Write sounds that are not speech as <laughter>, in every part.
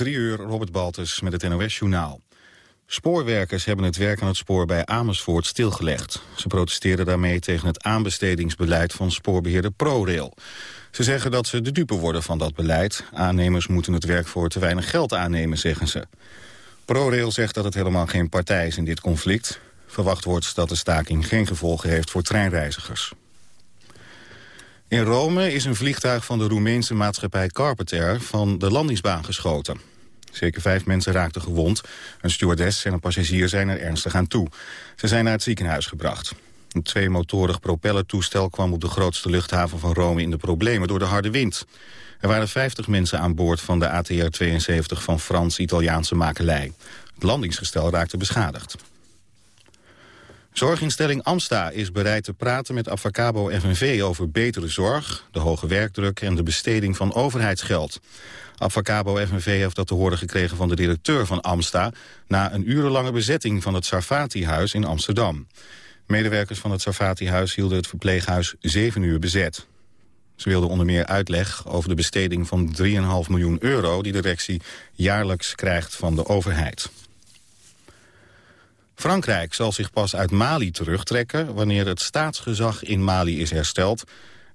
Drie uur, Robert Baltus met het NOS-journaal. Spoorwerkers hebben het werk aan het spoor bij Amersfoort stilgelegd. Ze protesteerden daarmee tegen het aanbestedingsbeleid van spoorbeheerder ProRail. Ze zeggen dat ze de dupe worden van dat beleid. Aannemers moeten het werk voor te weinig geld aannemen, zeggen ze. ProRail zegt dat het helemaal geen partij is in dit conflict. Verwacht wordt dat de staking geen gevolgen heeft voor treinreizigers. In Rome is een vliegtuig van de Roemeense maatschappij Carpenter van de landingsbaan geschoten. Zeker vijf mensen raakten gewond. Een stewardess en een passagier zijn er ernstig aan toe. Ze zijn naar het ziekenhuis gebracht. Een tweemotorig propellertoestel kwam op de grootste luchthaven van Rome in de problemen door de harde wind. Er waren 50 mensen aan boord van de ATR-72 van Frans-Italiaanse makelij. Het landingsgestel raakte beschadigd. Zorginstelling Amsta is bereid te praten met Avacabo FNV over betere zorg, de hoge werkdruk en de besteding van overheidsgeld. Avacabo FNV heeft dat te horen gekregen van de directeur van Amsta... na een urenlange bezetting van het Sarfati-huis in Amsterdam. Medewerkers van het Sarfati-huis hielden het verpleeghuis zeven uur bezet. Ze wilden onder meer uitleg over de besteding van 3,5 miljoen euro... die de directie jaarlijks krijgt van de overheid. Frankrijk zal zich pas uit Mali terugtrekken... wanneer het staatsgezag in Mali is hersteld...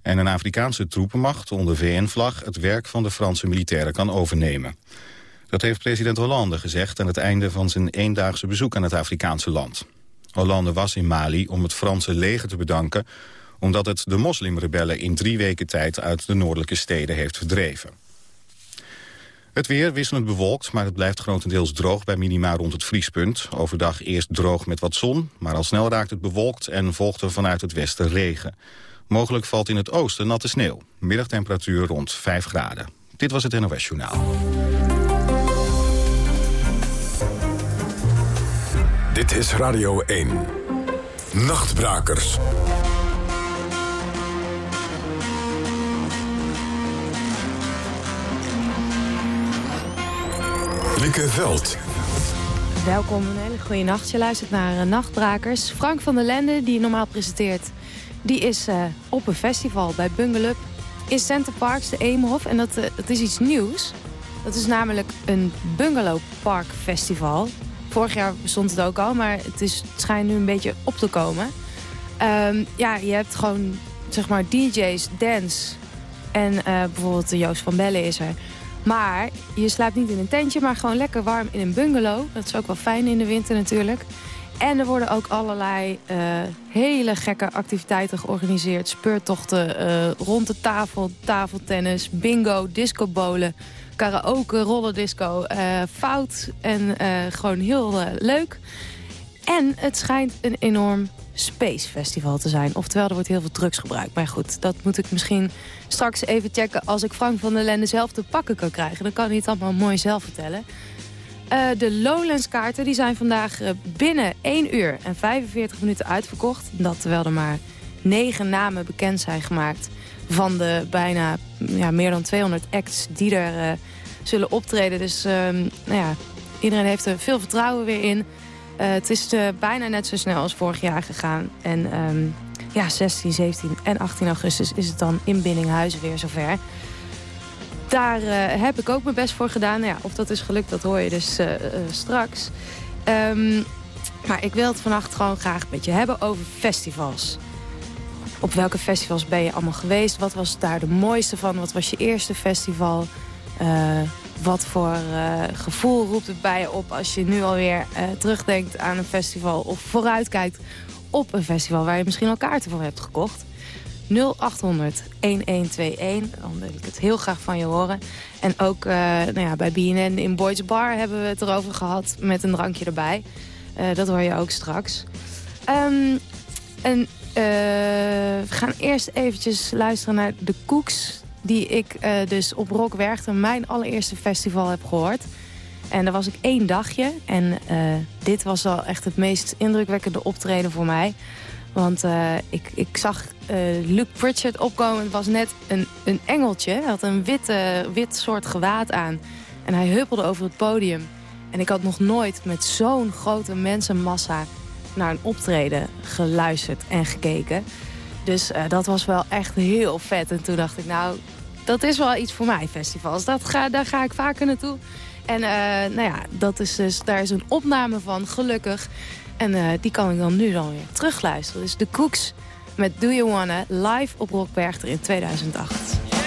en een Afrikaanse troepenmacht onder VN-vlag... het werk van de Franse militairen kan overnemen. Dat heeft president Hollande gezegd aan het einde van zijn eendaagse bezoek aan het Afrikaanse land. Hollande was in Mali om het Franse leger te bedanken... omdat het de moslimrebellen in drie weken tijd uit de noordelijke steden heeft verdreven. Het weer wisselend bewolkt, maar het blijft grotendeels droog bij minima rond het vriespunt. Overdag eerst droog met wat zon, maar al snel raakt het bewolkt en volgt er vanuit het westen regen. Mogelijk valt in het oosten natte sneeuw. Middagtemperatuur rond 5 graden. Dit was het NOS Journaal. Dit is Radio 1. Nachtbrakers. Lieke Veld. Welkom, een hele goede nacht. Je luistert naar uh, Nachtbrakers. Frank van der Lende, die normaal presenteert... die is uh, op een festival bij Bungalup in Center Parks, de Eemhof. En dat, uh, dat is iets nieuws. Dat is namelijk een Bungalow Park Festival. Vorig jaar bestond het ook al, maar het, is, schijnt nu een beetje op te komen. Um, ja, je hebt gewoon, zeg maar, DJ's, dance... en bijvoorbeeld Joost van Bellen is er... Maar je slaapt niet in een tentje, maar gewoon lekker warm in een bungalow. Dat is ook wel fijn in de winter natuurlijk. En er worden ook allerlei uh, hele gekke activiteiten georganiseerd. Speurtochten uh, rond de tafel, tafeltennis, bingo, discobolen, karaoke, rollerdisco. Uh, fout en gewoon heel leuk. En het schijnt een enorm Space Festival te zijn. Oftewel, er wordt heel veel drugs gebruikt. Maar goed, dat moet ik misschien straks even checken... als ik Frank van der Lende zelf te pakken kan krijgen. Dan kan hij het allemaal mooi zelf vertellen. Uh, de Lowlands kaarten die zijn vandaag uh, binnen 1 uur en 45 minuten uitverkocht. Dat terwijl er maar 9 namen bekend zijn gemaakt... van de bijna ja, meer dan 200 acts die er uh, zullen optreden. Dus ehm, nou ja, iedereen heeft er veel vertrouwen weer in... Uh, het is uh, bijna net zo snel als vorig jaar gegaan. En um, ja, 16, 17 en 18 augustus is het dan in Binninghuizen weer zover. Daar uh, heb ik ook mijn best voor gedaan. Nou ja, of dat is gelukt, dat hoor je dus straks. Um, maar ik wil het vannacht gewoon graag een beetje hebben over festivals. Op welke festivals ben je allemaal geweest? Wat was daar de mooiste van? Wat was je eerste festival? Wat voor uh, gevoel roept het bij je op als je nu alweer uh, terugdenkt aan een festival... of vooruitkijkt op een festival waar je misschien al kaarten voor hebt gekocht? 0800 1121, dan wil ik het heel graag van je horen. En ook uh, nou ja, bij BNN in Boys Bar hebben we het erover gehad met een drankje erbij. dat hoor je ook straks. Um, en we gaan eerst eventjes luisteren naar de Koeks die ik uh, dus op Rock Werchter, mijn allereerste festival, heb gehoord. En daar was ik één dagje. En uh, dit was wel echt het meest indrukwekkende optreden voor mij. Want uh, ik, ik zag Luke Pritchard opkomen. Het was net een, een engeltje. Hij had een witte, wit soort gewaad aan. En hij huppelde over het podium. En ik had nog nooit met zo'n grote mensenmassa naar een optreden geluisterd en gekeken. Dus dat was wel echt heel vet. En toen dacht ik, nou, dat is wel iets voor mij, festivals. Dat ga, daar ga ik vaker naartoe. En nou ja, dat is dus, daar is een opname van, gelukkig. En die kan ik dan nu dan weer terugluisteren. Dus de Cooks met Do You Wanna live op Rockbergter in 2008.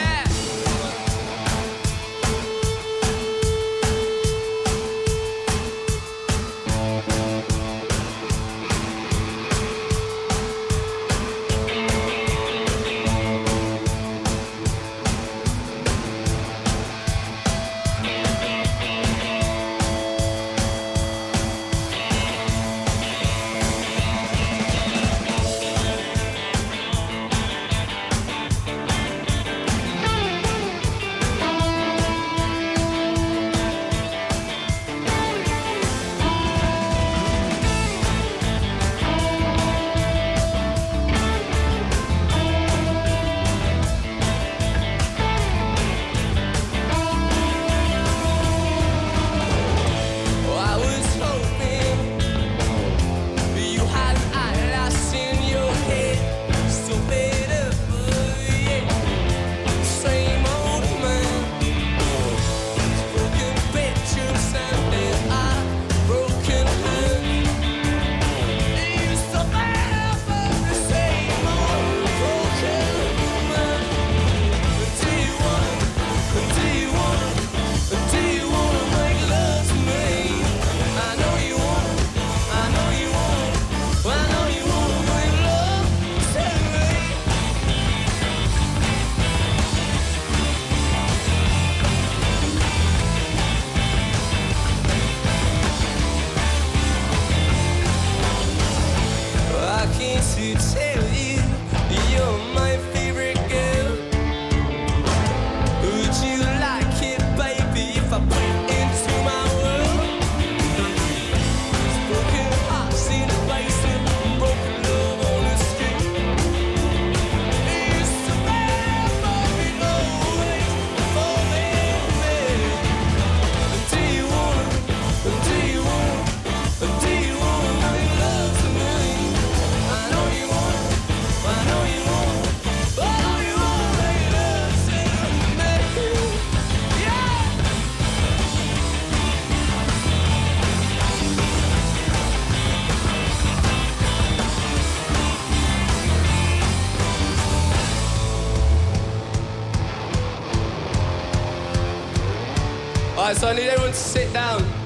I need everyone to sit down.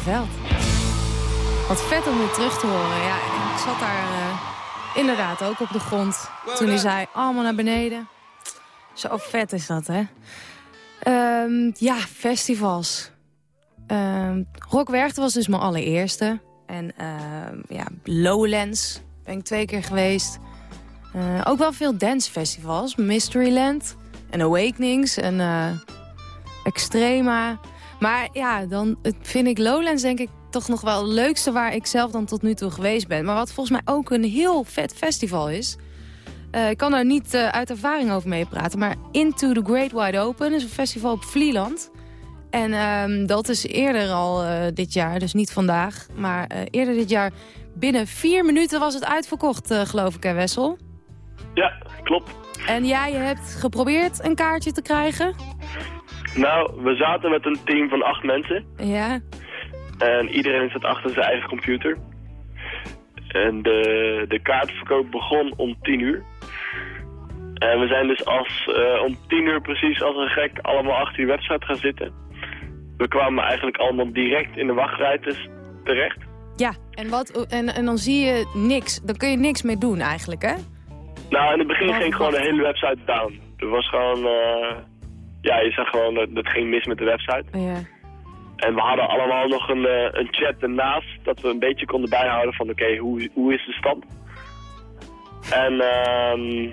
Veld. Wat vet om weer terug te horen. Ja, ik zat daar uh, inderdaad ook op de grond toen hij zei allemaal naar beneden. Zo vet is dat, hè? Um, ja, festivals. Um, Rock Werchter was dus mijn allereerste. En uh, ja, Lowlands ben ik twee keer geweest. Uh, ook wel veel dancefestivals. Mysteryland en Awakenings en uh, Extrema. Maar ja, dan vind ik Lowlands denk ik toch nog wel het leukste waar ik zelf dan tot nu toe geweest ben. Maar wat volgens mij ook een heel vet festival is... Uh, ik kan daar niet uh, uit ervaring over meepraten. Maar Into the Great Wide Open is een festival op Vlieland. En um, dat is eerder al uh, dit jaar, dus niet vandaag. Maar eerder dit jaar, binnen vier minuten was het uitverkocht, geloof ik, hè Wessel? Ja, klopt. En jij hebt geprobeerd een kaartje te krijgen? Nou, we zaten met een team van acht mensen. Ja. En iedereen zat achter zijn eigen computer. En de, de kaartverkoop begon om tien uur. En we zijn dus als, uh, om tien uur precies als een gek allemaal achter die website gaan zitten. We kwamen eigenlijk allemaal direct in de wachtrij terecht. Ja, en, wat, en, en dan zie je niks. Dan kun je niks meer doen eigenlijk, hè? Nou, in het begin ging gewoon de hele website down. Er was gewoon... Uh, ja, je zag gewoon dat het ging mis met de website. Ja. En we hadden allemaal nog een, uh, een chat ernaast, dat we een beetje konden bijhouden van oké, okay, hoe, hoe is de stand? En uh,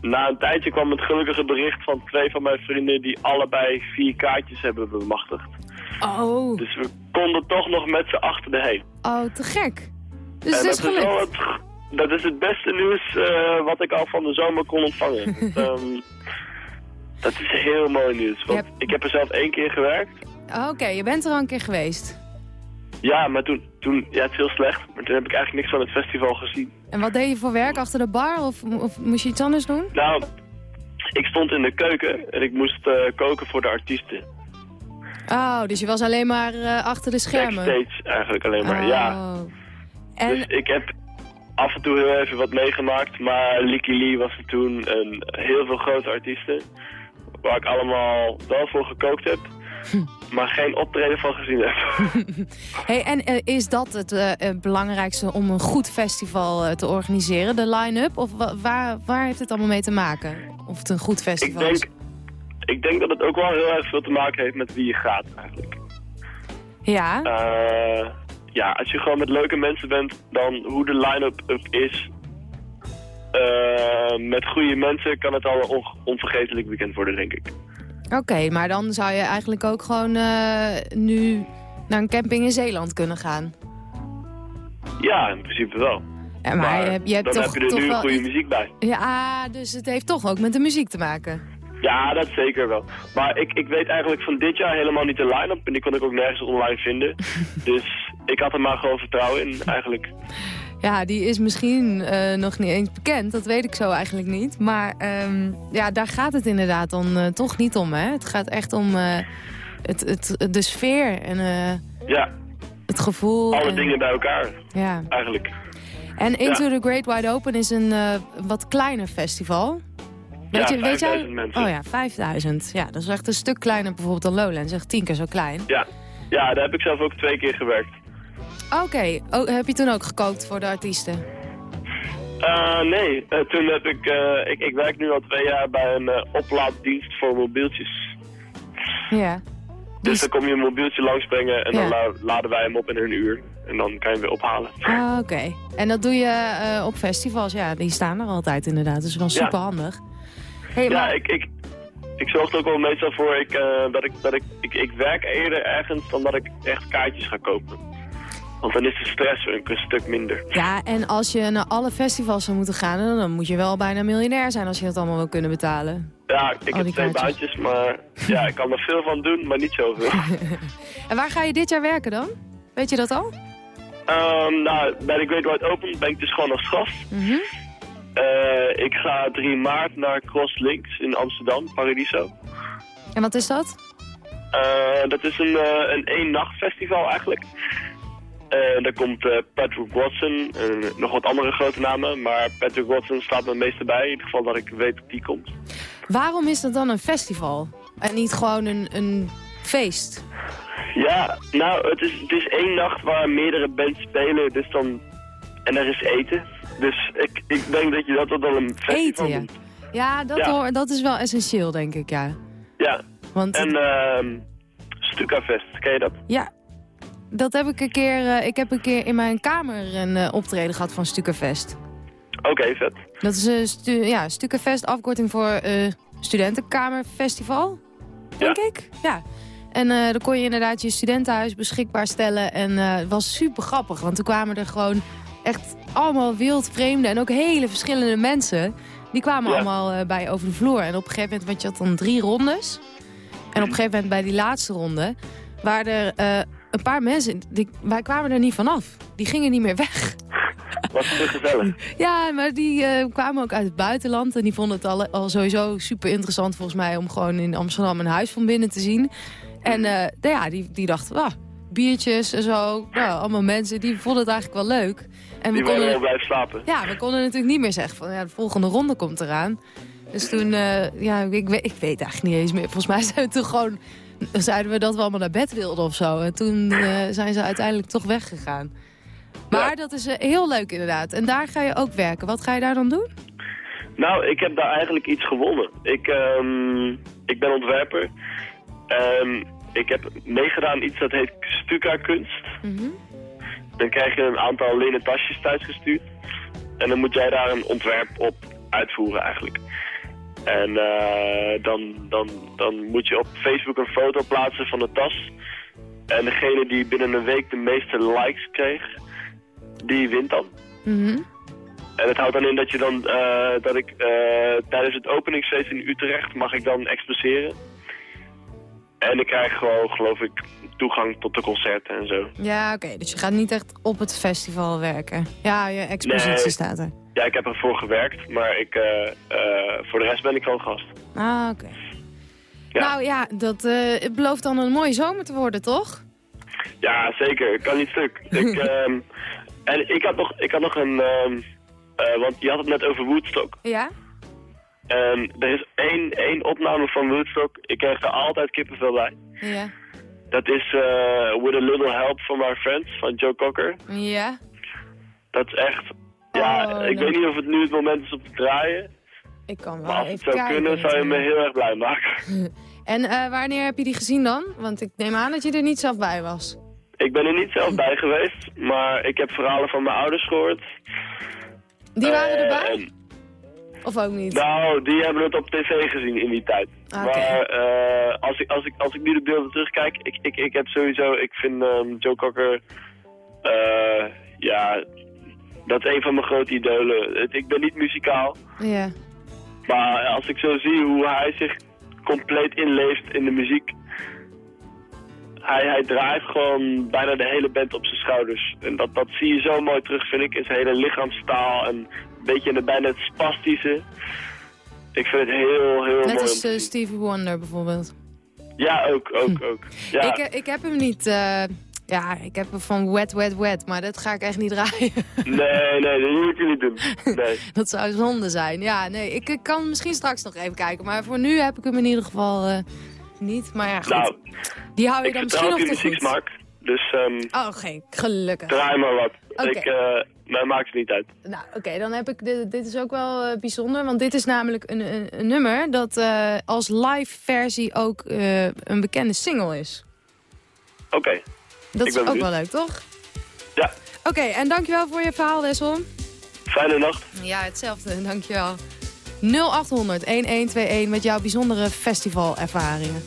na een tijdje kwam het gelukkige bericht van twee van mijn vrienden die allebei vier kaartjes hebben bemachtigd. Oh. Dus we konden toch nog met z'n achter heen. Oh, te gek. Dus het is dat, is het, dat is het beste nieuws uh, wat ik al van de zomer kon ontvangen. <laughs> um, dat is heel mooi nieuws, want hebt... ik heb er zelf één keer gewerkt. Oh, Oké, okay, je bent er al een keer geweest. Ja, maar toen, toen, ja, het is heel slecht. Maar toen heb ik eigenlijk niks van het festival gezien. En wat deed je voor werk achter de bar? Of, of moest je iets anders doen? Nou, ik stond in de keuken en ik moest uh, koken voor de artiesten. Oh, dus je was alleen maar uh, achter de schermen? Backstage eigenlijk alleen maar, oh. ja. En... Dus ik heb af en toe heel even wat meegemaakt. Maar Licky Lee was er toen een heel veel grote artiesten. Waar ik allemaal wel voor gekookt heb. maar geen optreden van gezien heb. <laughs> hey, en uh, is dat het uh, belangrijkste om een goed festival uh, te organiseren, de line-up? Of waar, waar heeft het allemaal mee te maken? Of het een goed festival ik denk, is? Ik denk dat het ook wel heel erg veel te maken heeft met wie je gaat eigenlijk. Ja? ja, als je gewoon met leuke mensen bent, dan hoe de line-up is... met goede mensen kan het al een on onvergetelijk weekend worden, denk ik. Oké, okay, maar dan zou je eigenlijk ook gewoon uh, nu naar een camping in Zeeland kunnen gaan. Ja, in principe wel. Ja, maar, maar je hebt, je hebt dan toch, heb je er toch nu wel... goede muziek bij. Ja, dus het heeft toch ook met de muziek te maken. Ja, dat zeker wel. Maar ik, ik weet eigenlijk van dit jaar helemaal niet de line-up. En die kon ik ook nergens online vinden. <laughs> dus ik had er maar gewoon vertrouwen in, eigenlijk. Ja, die is misschien uh, nog niet eens bekend. Dat weet ik zo eigenlijk niet. Maar um, ja, daar gaat het inderdaad dan uh, toch niet om. Hè? Het gaat echt om uh, het, het, de sfeer en ja. het gevoel. Alle en... dingen bij elkaar, ja. eigenlijk. En Into ja. the Great Wide Open is een wat kleiner festival. Weet ja, je, weet jij? mensen. Oh ja, 5000. Ja, dat is echt een stuk kleiner bijvoorbeeld dan Lowlands. Echt tien keer zo klein. Ja. ja, daar heb ik zelf ook twee keer gewerkt. Oké, okay. oh, heb je toen ook gekookt voor de artiesten? Uh, nee, uh, toen heb ik, uh, ik, ik werk nu al twee jaar bij een oplaaddienst voor mobieltjes. Ja. Dus dan kom je een mobieltje langsbrengen en ja. dan la laden wij hem op in een uur. En dan kan je hem weer ophalen. Ah, oké. Okay. En dat doe je op festivals, ja, die staan er altijd inderdaad. Dus wel super handig. Hey, ja, maar... ik, ik, ik zorg er ook wel meestal voor ik, dat, ik, dat ik, ik, ik werk eerder ergens dan dat ik echt kaartjes ga kopen. Want dan is de stress een stuk minder. Ja, en als je naar alle festivals zou moeten gaan... dan moet je wel bijna miljonair zijn als je dat allemaal wil kunnen betalen. Ja, ik heb twee baantjes, maar ja, ik kan er veel van doen, maar niet zoveel. <laughs> en waar ga je dit jaar werken dan? Weet je dat al? Um, nou, bij de Great White Open ben ik dus gewoon als gast. Mm -hmm. uh, ik ga 3 maart naar Cross Links in Amsterdam, Paradiso. En wat is dat? Uh, dat is een, uh, een één-nacht festival eigenlijk. Uh, daar komt uh, Patrick Watson en nog wat andere grote namen. Maar Patrick Watson staat me het meeste bij. In ieder geval dat ik weet dat die komt. Waarom is dat dan een festival? En niet gewoon een, een feest? Ja, nou, het is, het is één nacht waar meerdere bands spelen. Dus dan, en er is eten. Dus ik, ik denk dat je dat wel een festival Eten, ja. Ja, dat, Hoor, dat is wel essentieel, denk ik, ja. Ja, Want en uh, Stukafest, ken je dat? Ja, dat heb ik een keer, uh, ik heb een keer in mijn kamer een uh, optreden gehad van Stukafest. Oké, okay, vet. Dat is een stu ja, afkorting voor uh, studentenkamerfestival, denk ja. ik. Ja. En uh, dan kon je inderdaad je studentenhuis beschikbaar stellen. En uh, het was super grappig, want toen kwamen er gewoon echt allemaal wildvreemde en ook hele verschillende mensen. Die kwamen ja. allemaal uh, bij over de vloer. En op een gegeven moment, want je had dan drie rondes. En op een gegeven moment bij die laatste ronde waren er een paar mensen, die, wij kwamen er niet vanaf. Die gingen niet meer weg. Was te gezellig. <laughs> Ja, maar die uh, kwamen ook uit het buitenland. En die vonden het al, al sowieso super interessant volgens mij... om gewoon in Amsterdam een huis van binnen te zien. En uh, nou ja, die, die dachten, ah, biertjes en zo. Nou, allemaal mensen, die vonden het eigenlijk wel leuk. En we konden wel blijven slapen. Ja, we konden natuurlijk niet meer zeggen van... ja, de volgende ronde komt eraan. Dus toen, uh, ja, ik, ik, weet eigenlijk niet eens meer. Volgens mij zijn we toen gewoon zeiden we dat we allemaal naar bed wilden of zo. En toen uh, zijn ze uiteindelijk toch weggegaan. Maar ja. dat is uh, heel leuk inderdaad. En daar ga je ook werken. Wat ga je daar dan doen? Nou, ik heb daar eigenlijk iets gewonnen. Ik, um, ik ben ontwerper. Um, ik heb meegedaan iets dat heet Stuka-kunst. Mm -hmm. Dan krijg je een aantal linnen tasjes thuisgestuurd. En dan moet jij daar een ontwerp op uitvoeren eigenlijk. En uh, dan, dan, dan moet je op Facebook een foto plaatsen van de tas. En degene die binnen een week de meeste likes kreeg, die wint dan. Mm -hmm. En het houdt dan in dat je dan, uh, dat ik uh, tijdens het openingsfeest in Utrecht mag ik dan exposeren. En ik krijg gewoon, geloof ik, toegang tot de concerten en zo. Ja, oké. Okay. Dus je gaat niet echt op het festival werken. Ja, je expositie nee. staat er. Ja, ik heb ervoor gewerkt, maar ik, uh, uh, voor de rest ben ik gewoon gast. Ah, oké. Okay. Ja. Nou ja, dat uh, belooft dan een mooie zomer te worden, toch? Ja, zeker. Kan niet stuk. <laughs> ik, um, en ik had nog, ik had nog een... Um, want je had het net over Woodstock. Ja? En er is één, één opname van Woodstock. Ik krijg er altijd kippenvel bij. Ja. Dat is With a Little Help from Our Friends van Joe Cocker. Ja. Dat is echt ja, oh, ik nee. weet niet of het nu het moment is om te draaien. Ik kan wel maar als het even zou kijken, kunnen, zou je me heel erg blij maken. <laughs> en uh, wanneer heb je die gezien dan? Want ik neem aan dat je er niet zelf bij was. Ik ben er niet zelf bij geweest, maar ik heb verhalen van mijn ouders gehoord. Die waren Uh, erbij? en- Of ook niet? nou, die hebben het op tv gezien in die tijd. Maar eh, als, ik, als, ik, als ik nu de beelden terugkijk, ik, ik, ik heb sowieso, ik vind ehm, Joe Cocker, eh, ja, dat is een van mijn grote idolen. Ik ben niet muzikaal, Ja. maar als ik zo zie hoe hij zich compleet inleeft in de muziek, hij, hij draait gewoon bijna de hele band op zijn schouders. En dat, dat zie je zo mooi terug, vind ik, in zijn hele lichaamstaal en een beetje in de, bijna het spastische. Ik vind het heel, heel mooi. Net als eh, zien. Stevie Wonder bijvoorbeeld. Ja, ook, ook, ook. Ja, Ik, eh, ik heb hem niet... eh, ja, ik heb hem van Wet, Wet, Wet. Maar dat ga ik echt niet <laughs> draaien. nee, nee, dat moet je niet doen. Nee. <laughs> dat zou zonde zijn. Ja, nee, ik, ik kan misschien straks nog even kijken. Maar voor nu heb ik hem in ieder geval eh, niet. Maar ja, goed. Nou, Die hou je ik dan misschien nog te goed. dus ehm Oh, geen. Gelukkig. draai maar wat. Oké. Ik, eh mij maakt het niet uit. Nou, oké, dan heb ik dit, dit is ook wel eh, bijzonder, want dit is namelijk een, een, een nummer dat als live versie ook een bekende single is. Oké, Dat is ook benieuwd. wel leuk, toch? ja. Oké, en dankjewel voor je verhaal, Wessel. Fijne nacht. Ja, hetzelfde, dankjewel. 0800 1121 met jouw bijzondere festivalervaringen.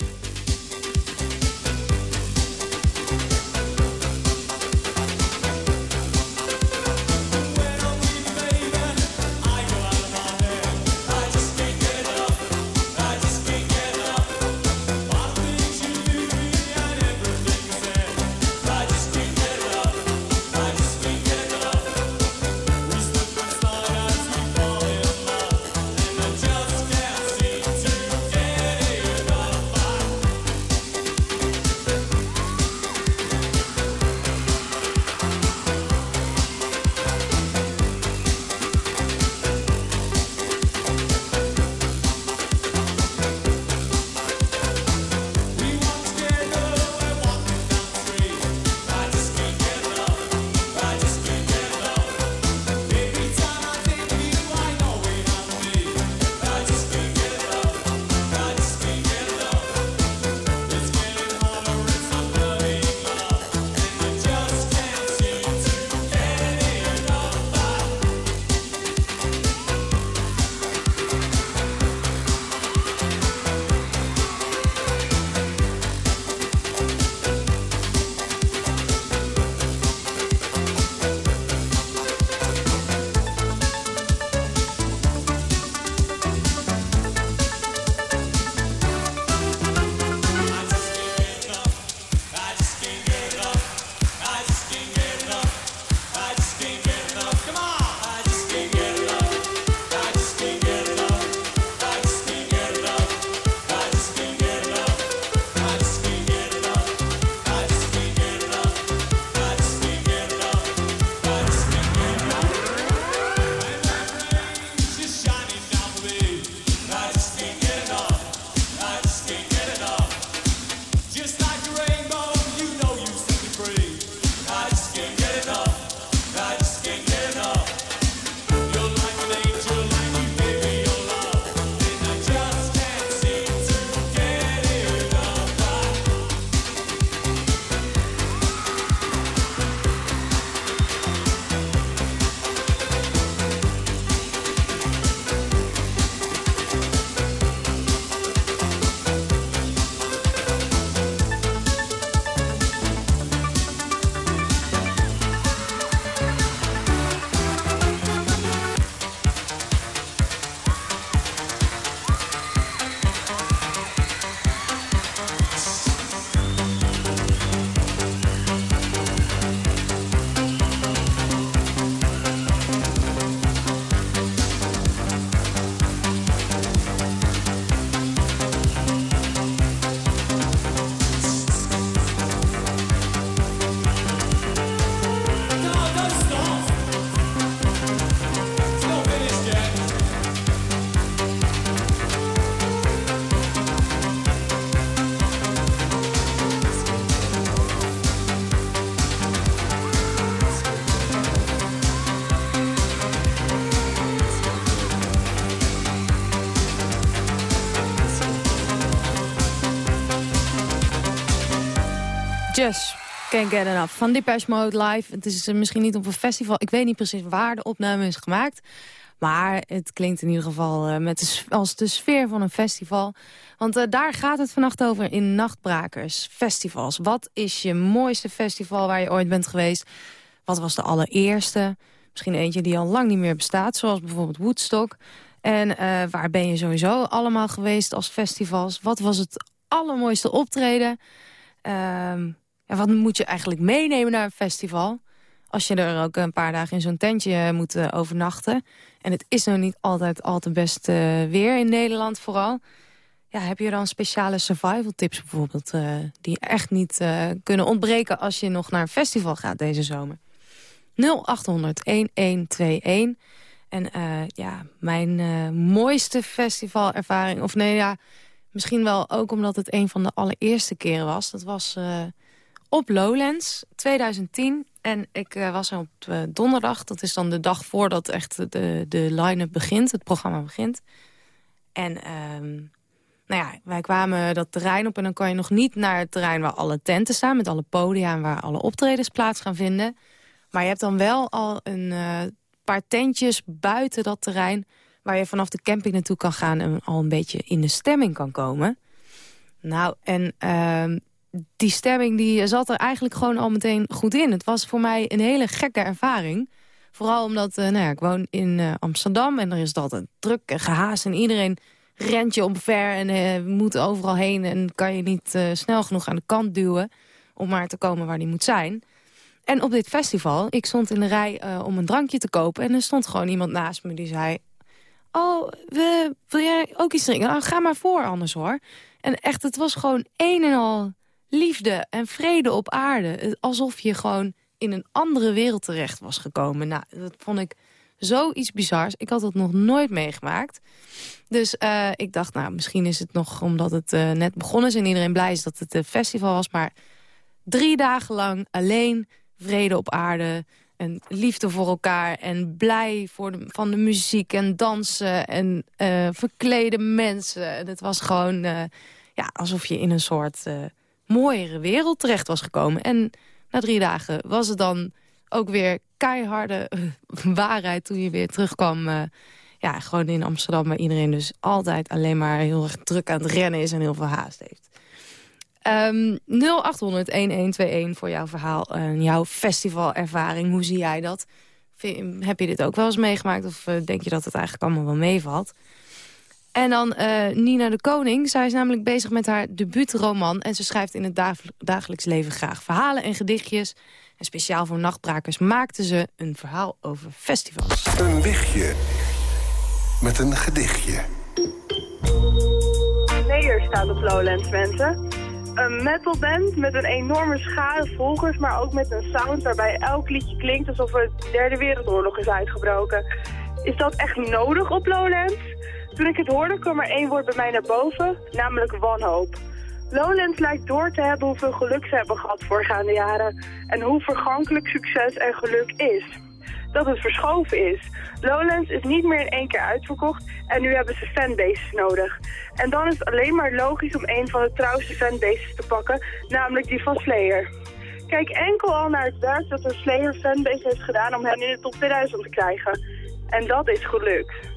Can't get enough. Van Depeche Mode live. Het is misschien niet op een festival. Ik weet niet precies waar de opname is gemaakt. Maar het klinkt in ieder geval uh, met als de sfeer van een festival. Want uh, daar gaat het vannacht over in Nachtbrakers. Festivals. Wat is je mooiste festival waar je ooit bent geweest? Wat was de allereerste? Misschien eentje die al lang niet meer bestaat. Zoals bijvoorbeeld Woodstock. En waar ben je sowieso allemaal geweest als festivals? Wat was het allermooiste optreden? Ehm, ja, wat moet je eigenlijk meenemen naar een festival? Als je er ook een paar dagen in zo'n tentje moet uh, overnachten. En het is nou niet altijd al te best uh, weer in Nederland vooral. Ja, heb je dan speciale survival tips bijvoorbeeld... Die echt niet kunnen ontbreken als je nog naar een festival gaat deze zomer? 0800-1121. En ja, mijn mooiste festivalervaring... of nee, ja, misschien wel ook omdat het een van de allereerste keren was. Dat was op Lowlands 2010. En ik uh, was er op uh, donderdag. Dat is dan de dag voordat echt de, de line-up begint. Het programma begint. En um, nou ja, wij kwamen dat terrein op. En dan kan je nog niet naar het terrein waar alle tenten staan. Met alle podia en waar alle optredens plaats gaan vinden. Maar je hebt dan wel al een uh, paar tentjes buiten dat terrein... waar je vanaf de camping naartoe kan gaan... en al een beetje in de stemming kan komen. Nou, en ehm, die stemming die zat er eigenlijk gewoon al meteen goed in. Het was voor mij een hele gekke ervaring. Vooral omdat uh, nou ja, ik woon in uh, Amsterdam en er is dat altijd druk en gehaast. En iedereen rent je omver en uh, moet overal heen. En kan je niet snel genoeg aan de kant duwen om maar te komen waar die moet zijn. En op dit festival, ik stond in de rij om een drankje te kopen. En er stond gewoon iemand naast me die zei... Oh, wil jij ook iets drinken? Nou, ga maar voor anders hoor. En echt, het was gewoon een en al liefde en vrede op aarde. Alsof je gewoon in een andere wereld terecht was gekomen. Nou, dat vond ik zoiets bizars. Ik had dat nog nooit meegemaakt. Dus uh, ik dacht, nou, misschien is het nog omdat het uh, net begonnen is... en iedereen blij is dat het een festival was. Maar drie dagen lang alleen vrede op aarde... en liefde voor elkaar en blij voor de, van de muziek en dansen... en verklede mensen. Het was gewoon ja, alsof je in een soort mooiere wereld terecht was gekomen. En na drie dagen was het dan ook weer keiharde waarheid toen je weer terugkwam. Uh, ja, gewoon in Amsterdam, waar iedereen dus altijd alleen maar heel erg druk aan het rennen is en heel veel haast heeft. Um, ehm, 0800-1121 voor jouw verhaal en jouw festivalervaring. Hoe zie jij dat? heb je dit ook wel eens meegemaakt of uh, denk je dat het eigenlijk allemaal wel meevalt? En dan uh, Nina de Koning. Zij is namelijk bezig met haar debuutroman. En ze schrijft in het dagelijks leven graag verhalen en gedichtjes. En speciaal voor nachtbrakers maakte ze een verhaal over festivals. Een wichtje met een gedichtje. Slayer staat op Lowlands, mensen. Een metalband met een enorme schare volgers, maar ook met een sound waarbij elk liedje klinkt alsof er de derde wereldoorlog is uitgebroken. Is dat echt nodig op Lowlands? Toen ik het hoorde kwam er één woord bij mij naar boven, namelijk wanhoop. Lowlands lijkt door te hebben hoeveel geluk ze hebben gehad voorgaande jaren. En hoe vergankelijk succes en geluk is. Dat het verschoven is. Lowlands is niet meer in één keer uitverkocht en nu hebben ze fanbases nodig. En dan is het alleen maar logisch om een van de trouwste fanbases te pakken, namelijk die van Slayer. Kijk enkel al naar het werk dat een Slayer fanbase heeft gedaan om hen in de top 2000 te krijgen. En dat is gelukt.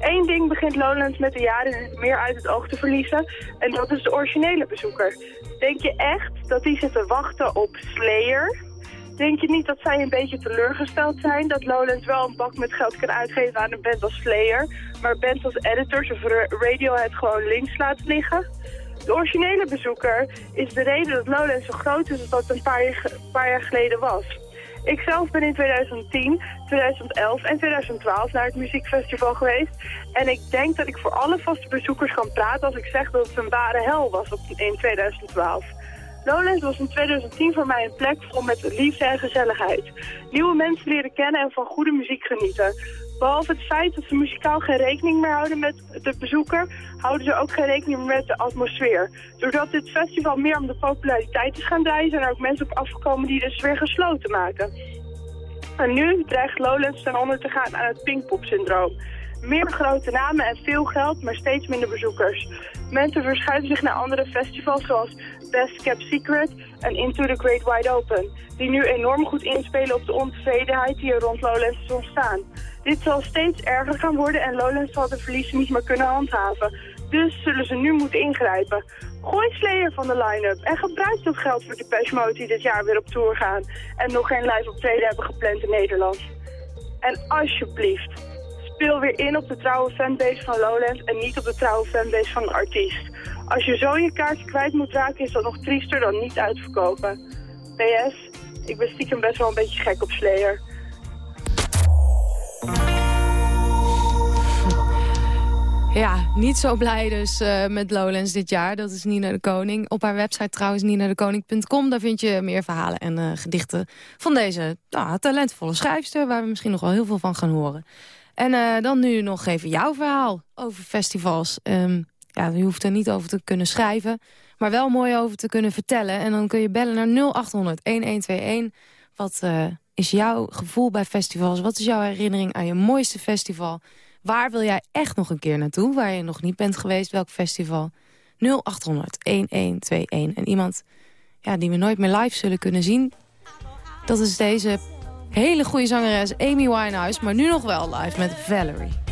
Eén ding begint Lowlands met de jaren meer uit het oog te verliezen. En dat is de originele bezoeker. Denk je echt dat die zit te wachten op Slayer? Denk je niet dat zij een beetje teleurgesteld zijn? Dat Lowlands wel een bak met geld kan uitgeven aan een band als Slayer... maar bands als Editors of Radiohead gewoon links laat liggen? De originele bezoeker is de reden dat Lowlands zo groot is als dat een paar paar jaar geleden was. Ik zelf ben in 2010, 2011 en 2012 naar het muziekfestival geweest. En ik denk dat ik voor alle vaste bezoekers kan praten als ik zeg dat het een ware hel was op, in 2012. Lowlands was in 2010 voor mij een plek vol met liefde en gezelligheid. Nieuwe mensen leren kennen en van goede muziek genieten. Behalve het feit dat ze muzikaal geen rekening meer houden met de bezoeker, houden ze ook geen rekening meer met de atmosfeer. Doordat dit festival meer om de populariteit is gaan draaien, zijn er ook mensen op afgekomen die de sfeer gesloten maken. En nu dreigt Lowlands ten onder te gaan aan het Pinkpop-syndroom. Meer grote namen en veel geld, maar steeds minder bezoekers. Mensen verschuiven zich naar andere festivals zoals Best Kept Secret en Into the Great Wide Open. Die nu enorm goed inspelen op de ontevredenheid die er rond Lowlands is ontstaan. Dit zal steeds erger gaan worden en Lowlands zal de verliezen niet meer kunnen handhaven. Dus zullen ze nu moeten ingrijpen. Gooi Slayer van de line-up en gebruik dat geld voor de Mode die dit jaar weer op tour gaan. En nog geen live optreden hebben gepland in Nederland. En alsjeblieft, speel weer in op de trouwe fanbase van Lowlands en niet op de trouwe fanbase van een artiest. Als je zo je kaartje kwijt moet raken is dat nog triester dan niet uitverkopen. PS, ik ben stiekem best wel een beetje gek op Slayer. <laughs> Ja, niet zo blij dus uh, met Lowlands dit jaar. Dat is Nina de Koning. Op haar website trouwens, ninadekoning.com. Daar vind je meer verhalen en uh, gedichten van deze nou, talentvolle schrijfster... waar we misschien nog wel heel veel van gaan horen. En uh, dan nu nog even jouw verhaal over festivals. Um, ja, je hoeft er niet over te kunnen schrijven, maar wel mooi over te kunnen vertellen. En dan kun je bellen naar 0800-1121. Wat is jouw gevoel bij festivals? Wat is jouw herinnering aan je mooiste festival... Waar wil jij echt nog een keer naartoe, waar je nog niet bent geweest? Welk festival? 0800 1121. En iemand ja, die we nooit meer live zullen kunnen zien... dat is deze hele goede zangeres Amy Winehouse... maar nu nog wel live met Valerie.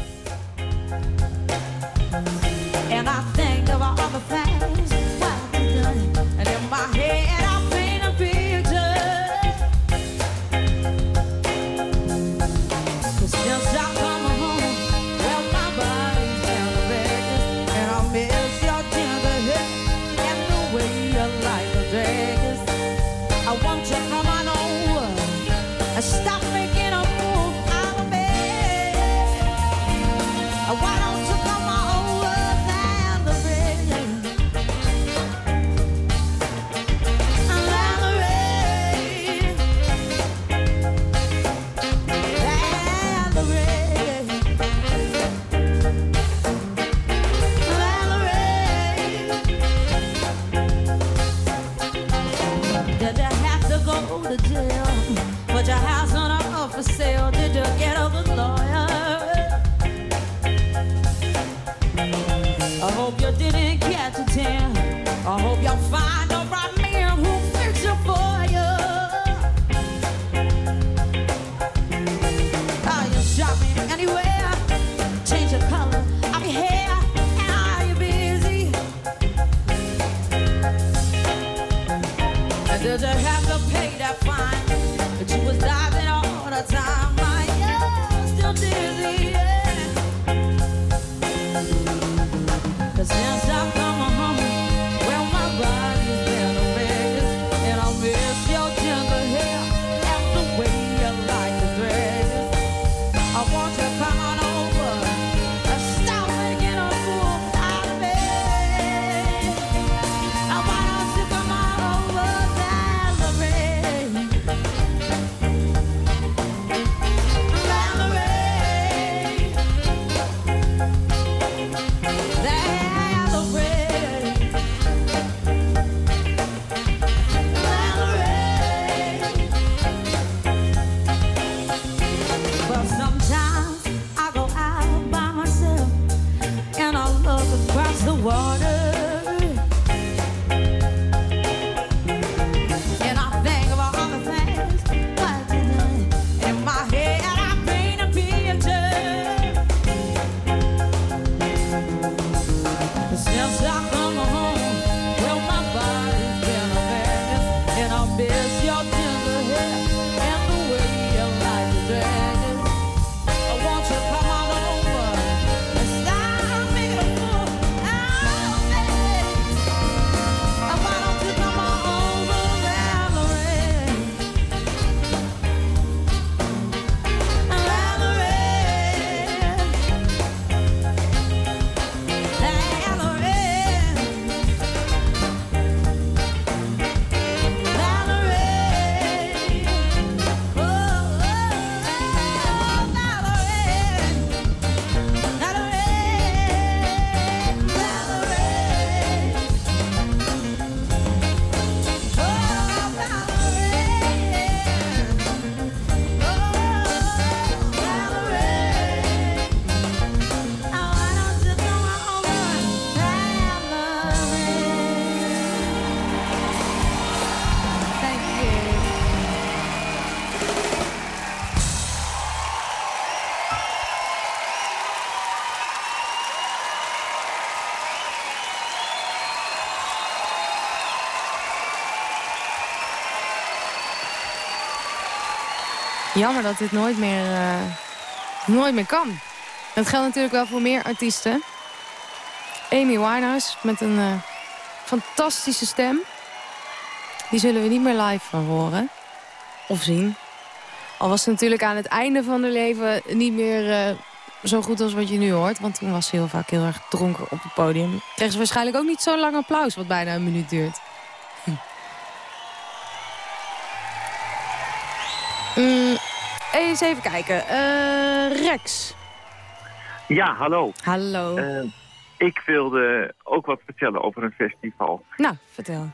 Jammer dat dit nooit meer, uh, nooit meer kan. Dat geldt natuurlijk wel voor meer artiesten. Amy Winehouse met een uh, fantastische stem. Die zullen we niet meer live van horen. Of zien. Al was ze natuurlijk aan het einde van haar leven niet meer uh, zo goed als wat je nu hoort. Want toen was ze heel vaak heel erg dronken op het podium. Kreeg ze waarschijnlijk ook niet zo'n lang applaus, wat bijna een minuut duurt. Eens even kijken. Uh, Rex. Ja, hallo. Hallo. Uh, ik wilde ook wat vertellen over een festival. Nou, vertel.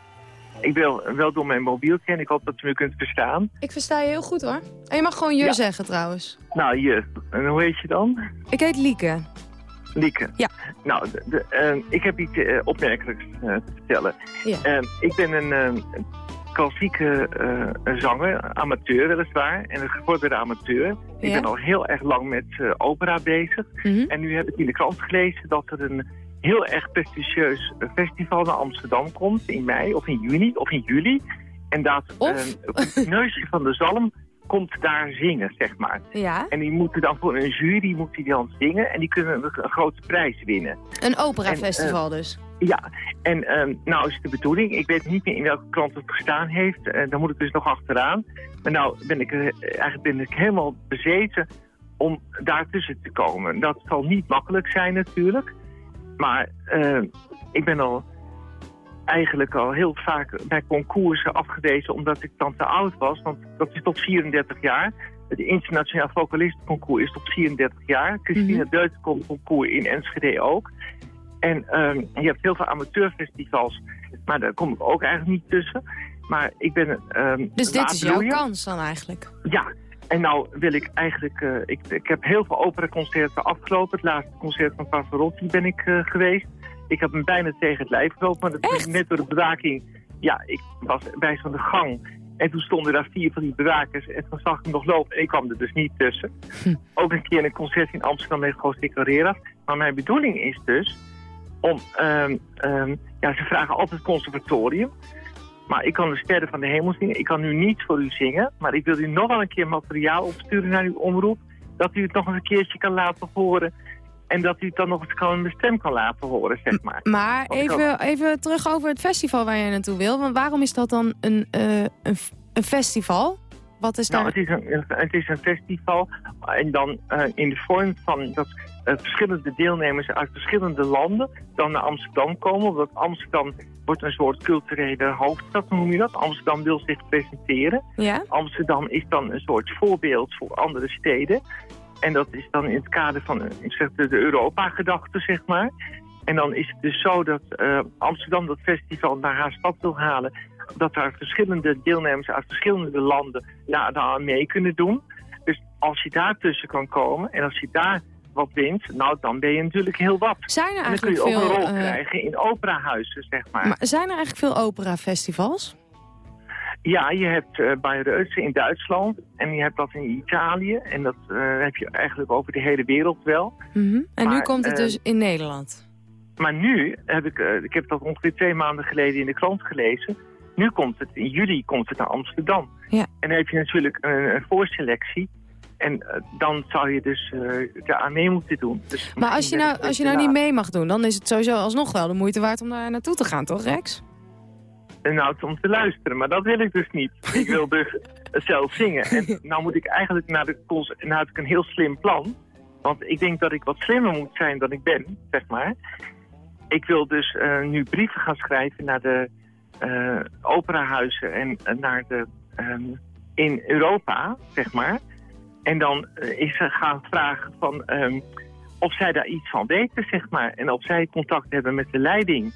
Ik wil wel door mijn mobieltje en ik hoop dat u me kunt verstaan. Ik versta je heel goed hoor. En je mag gewoon je ja. zeggen trouwens. Nou, je. En hoe heet je dan? Ik heet Lieke. Lieke. Ja. Nou, de, de, uh, ik heb iets uh, opmerkelijks uh, te vertellen. Ja. ik ben een, klassieke zanger, amateur weliswaar, en een gevorderde amateur. Ja. Ik ben al heel erg lang met opera bezig. Mm -hmm. En nu heb ik in de krant gelezen dat er een heel erg prestigieus festival naar Amsterdam komt in mei of in juni of in juli. En dat of? het <laughs> neusje van de zalm komt daar zingen, zeg maar. Ja. En die moeten dan voor een jury moet die dan zingen en die kunnen een, een grote prijs winnen. Een operafestival uh, dus? Ja, en um, nou is de bedoeling, ik weet niet meer in welke krant het gestaan heeft, uh, dan moet ik dus nog achteraan. Maar nou ben ik, uh, eigenlijk ben ik helemaal bezeten om daartussen te komen. Dat zal niet makkelijk zijn natuurlijk. Maar uh, ik ben al eigenlijk al heel vaak bij concoursen afgewezen omdat ik dan te oud was. Want dat is tot 34 jaar. Het internationaal vocalistenconcours is tot 34 jaar. Christina mm -hmm. Deutenkom concours in Enschede ook. En um, je hebt heel veel amateurfestivals, maar daar kom ik ook eigenlijk niet tussen. Maar ik ben... Um, dus dit is jouw kans dan eigenlijk? Ja, en nou wil ik eigenlijk... Uh, ik, ik heb heel veel operaconcerten afgelopen. Het laatste concert van Pavarotti ben ik uh, geweest. Ik heb hem bijna tegen het lijf gelopen. Maar dat net door de bewaking... Ja, ik was bij zo'n gang. En toen stonden daar vier van die bewakers. En toen zag ik hem nog lopen. En ik kwam er dus niet tussen. Hm. Ook een keer een concert in Amsterdam met José Carreras. Maar mijn bedoeling is dus... om... Um, um, ja, ze vragen altijd conservatorium. Maar ik kan de sterren van de hemel zingen. Ik kan nu niet voor u zingen. Maar ik wil u nog wel een keer materiaal opsturen naar uw omroep. Dat u het nog eens een keertje kan laten horen. En dat u het dan nog eens kan, mijn stem kan laten horen, zeg maar. Maar even, even terug over het festival waar je naartoe wil. Want waarom is dat dan een, uh, een, een festival? Wat is nou, daar... het, is een, het is een festival. En dan uh, in de vorm van dat uh, verschillende deelnemers uit verschillende landen dan naar Amsterdam komen. Omdat Amsterdam wordt een soort culturele hoofdstad, noem je dat? Amsterdam wil zich presenteren. Ja? Amsterdam is dan een soort voorbeeld voor andere steden. En dat is dan in het kader van ik zeg, de Europa-gedachte, zeg maar. En dan is het dus zo dat uh, Amsterdam dat festival naar haar stad wil halen. Dat daar verschillende deelnemers uit verschillende landen ja, daar mee kunnen doen. Dus als je daartussen kan komen en als je daar wat wint, nou dan ben je natuurlijk heel wat. Zijn er en dan kun eigenlijk je ook veel, een rol uh, krijgen in operahuizen, zeg maar. maar. Zijn er eigenlijk veel operafestivals? Ja, je hebt uh, Bayreuth in Duitsland en je hebt dat in Italië. En dat uh, heb je eigenlijk over de hele wereld wel. Mm -hmm. En maar, nu komt het uh, dus in Nederland? Maar nu heb ik, ik heb dat ongeveer twee maanden geleden in de krant gelezen. Nu komt het, in juli komt het naar Amsterdam. Ja. En dan heb je natuurlijk een, een voorselectie. En uh, dan zou je dus uh, daar mee moeten doen. Dus maar als je, nou, als je nou niet mee mag doen, dan is het sowieso alsnog wel de moeite waard om daar naartoe te gaan, toch Rex? Nou, om te luisteren, maar dat wil ik dus niet. ik wil dus <laughs> zelf zingen. En nou moet ik eigenlijk naar de nou heb ik een heel slim plan. Want ik denk dat ik wat slimmer moet zijn dan ik ben, zeg maar. Ik wil dus uh, nu brieven gaan schrijven naar de operahuizen en uh, naar de um, in Europa, zeg maar. En dan is ze gaan vragen van um, of zij daar iets van weten, zeg maar. En of zij contact hebben met de leiding.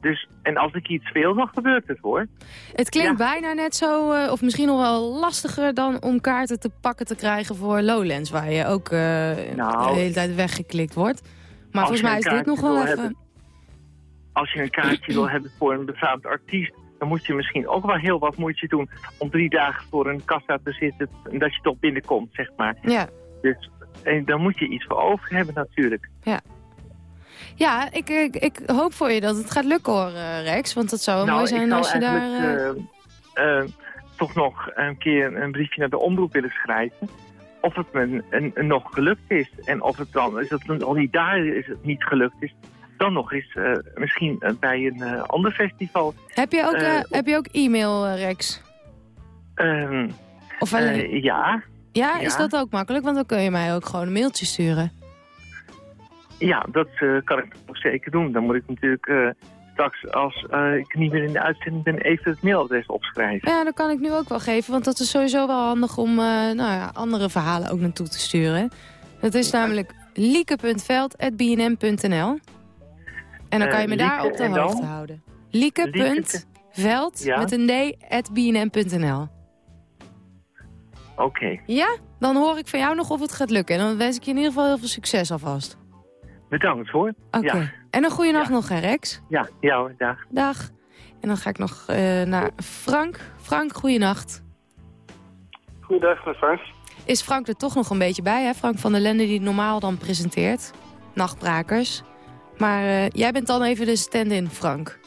Dus, en als ik iets wil, dan gebeurt het hoor. Het klinkt ja. bijna net zo, uh, of misschien nog wel lastiger dan om kaarten te pakken te krijgen voor Lowlands. Waar je ook uh, nou, de hele tijd weggeklikt wordt. Maar volgens mij is dit nog wel even... Hebben, als je een kaartje wil hebben voor een befaamd artiest, dan moet je misschien ook wel heel wat moeite doen om drie dagen voor een kassa te zitten en dat je toch binnenkomt, zeg maar. Ja. Dus en dan moet je iets voor over hebben natuurlijk. Ja. Ja, ik, ik, ik, hoop voor je dat het gaat lukken hoor, uh, Rex. Want het zou nou, mooi zijn als je daar... Uh... Uh, toch nog een keer een briefje naar de omroep willen schrijven. Of het me een, een nog gelukt is. En of het dan, is het al niet daar is het niet gelukt is, dan nog eens uh, misschien uh, bij een uh, ander festival. Heb je ook, heb je ook e-mail, Rex? Ehm, of ja. ja. Ja, is dat ook makkelijk? Want dan kun je mij ook gewoon een mailtje sturen. Ja, dat kan ik ook zeker doen. Dan moet ik natuurlijk straks, als ik niet meer in de uitzending ben, even het mailadres opschrijven. Ja, dat kan ik nu ook wel geven. Want dat is sowieso wel handig om nou ja, andere verhalen ook naartoe te sturen. Dat is namelijk lieke.veld.bnm.nl En dan kan je me daar op de hoogte houden. Lieke.veld ja? met een d at bnm.nl Oké. Okay. Ja? Dan hoor ik van jou nog of het gaat lukken. En dan wens ik je in ieder geval heel veel succes alvast. Bedankt hoor. Oké. Ja. En een goede nacht nog, hè, Rex? Ja, ja hoor, dag. Dag. En dan ga ik nog uh, naar Frank. Frank, goeienacht. Goeiedag, met Frank. Is Frank er toch nog een beetje bij, hè? Frank van der Lende die normaal dan presenteert. Nachtbrakers. Maar uh, jij bent dan even de stand-in, Frank.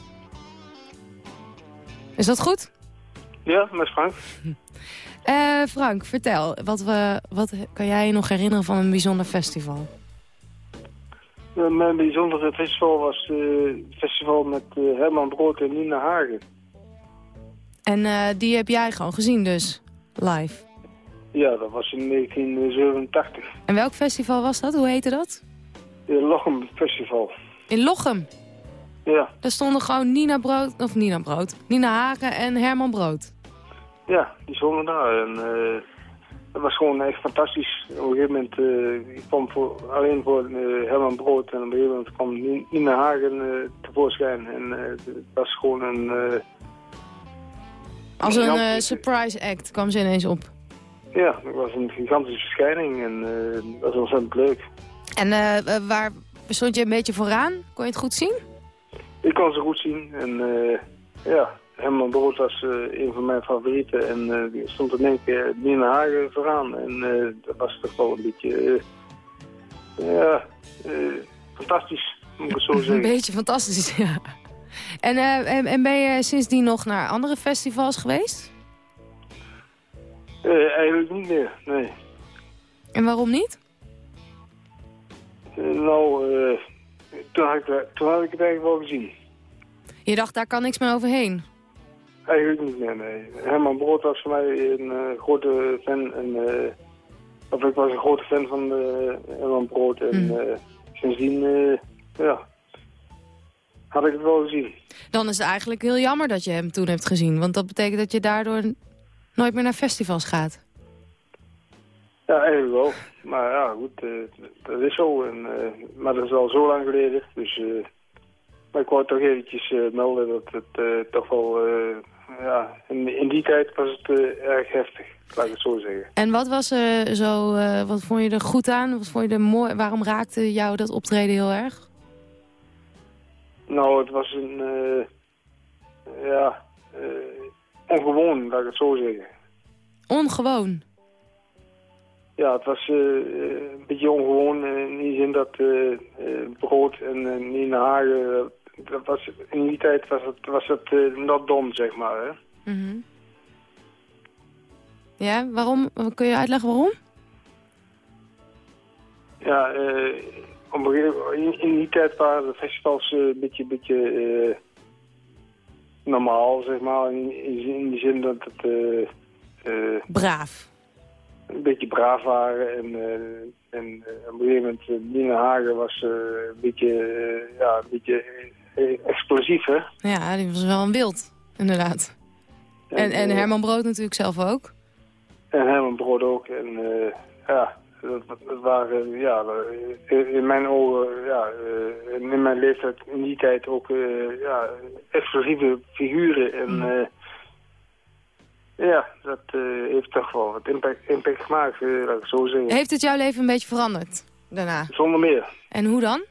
Is dat goed? Ja, met Frank. Uh, <laughs> Frank, vertel. Wat, we, wat kan jij je nog herinneren van een bijzonder festival? Uh, mijn bijzondere festival was het festival met Herman Brood en Nina Hagen. En die heb jij gewoon gezien dus, live? Ja, dat was in 1987. En welk festival was dat? Hoe heette dat? Het Lochem Festival. In Lochem? Ja. Daar stonden gewoon Nina Brood, of Nina Brood, Nina Hagen en Herman Brood. Ja, die stonden daar. En uh, dat was gewoon echt fantastisch. Op een gegeven moment uh, ik kwam voor, alleen voor uh, Herman Brood en op een gegeven moment kwam Nina Hagen tevoorschijn. En het was gewoon een... Als een surprise act kwam ze ineens op. Ja, dat was een gigantische verschijning en dat was ontzettend leuk. En waar stond je een beetje vooraan? Kon je het goed zien? Ik kon ze goed zien en ja, Herman Brood was een van mijn favorieten. En die stond in één keer Nina Hagen vooraan. En dat was toch wel een beetje... ja, fantastisch, moet ik zo <laughs> zeggen. Een beetje fantastisch, ja. En, en, en, ben je sindsdien nog naar andere festivals geweest? eigenlijk niet meer, nee. En waarom niet? Nou, toen had, ik, toen had ik het eigenlijk wel gezien. Je dacht, daar kan niks meer overheen? Eigenlijk niet meer, nee. Herman Brood was voor mij een uh, grote fan. En, uh, of ik was een grote fan van uh, Herman Brood. En mm. sindsdien, ja, had ik het wel gezien. Dan is het eigenlijk heel jammer dat je hem toen hebt gezien. Want dat betekent dat je daardoor nooit meer naar festivals gaat. Ja, eigenlijk wel. Maar ja, goed, dat is zo. En, maar dat is al zo lang geleden. Dus... Maar ik wou toch eventjes melden dat het toch wel ja, in, in die tijd was het uh, erg heftig, laat ik het zo zeggen. En wat was er zo, uh, wat vond je er goed aan? Wat vond je er mooi? Waarom raakte jou dat optreden heel erg? Nou, het was een, uh, ja, ongewoon, laat ik het zo zeggen. Ongewoon? Ja, het was een beetje ongewoon in die zin dat Brood en Nina Hagen dat was, in die tijd was het, was het uh, not done, zeg maar. Hè? Mm -hmm. Ja, waarom? Kun je uitleggen waarom? Ja, uh, in, in, die tijd waren de festivals uh, een beetje, beetje uh, normaal, zeg maar. In, in, die zin dat het... braaf. Een beetje braaf waren en... En op een gegeven moment, Nina Hagen was een beetje, ja, een beetje eh, explosief, hè? Ja, die was wel een beeld, inderdaad. En, en eh, Herman Brood natuurlijk zelf ook. En Herman Brood ook. En ja, dat, dat, waren ja, in mijn ogen, ja, in mijn leeftijd, in die tijd ook ja, explosieve figuren. En mm. Ja, dat heeft toch wel wat impact, impact gemaakt, laat ik zo zeggen. Heeft het jouw leven een beetje veranderd daarna? Zonder meer. En hoe dan?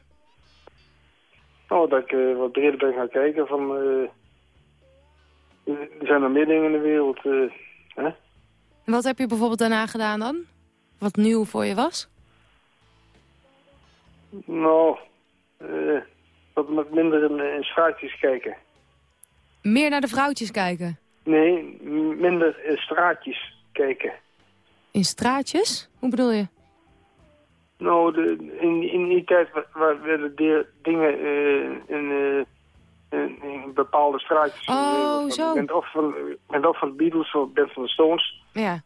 Nou, dat ik uh, wat breder ben gaan kijken van... Uh, er zijn nog meer dingen in de wereld. Uh, hè? En wat heb je bijvoorbeeld daarna gedaan dan? Wat nieuw voor je was? Nou, wat minder in, in kijken. Meer naar de vrouwtjes kijken? Nee, minder eh, straatjes kijken. In straatjes? Hoe bedoel je? Nou, de, in, in die tijd wa- waar werden de dingen eh, in, eh, in, in bepaalde straatjes... Oh, van- zo. Bent of van, je bent of van de Beatles of bent van de Stones. Ja.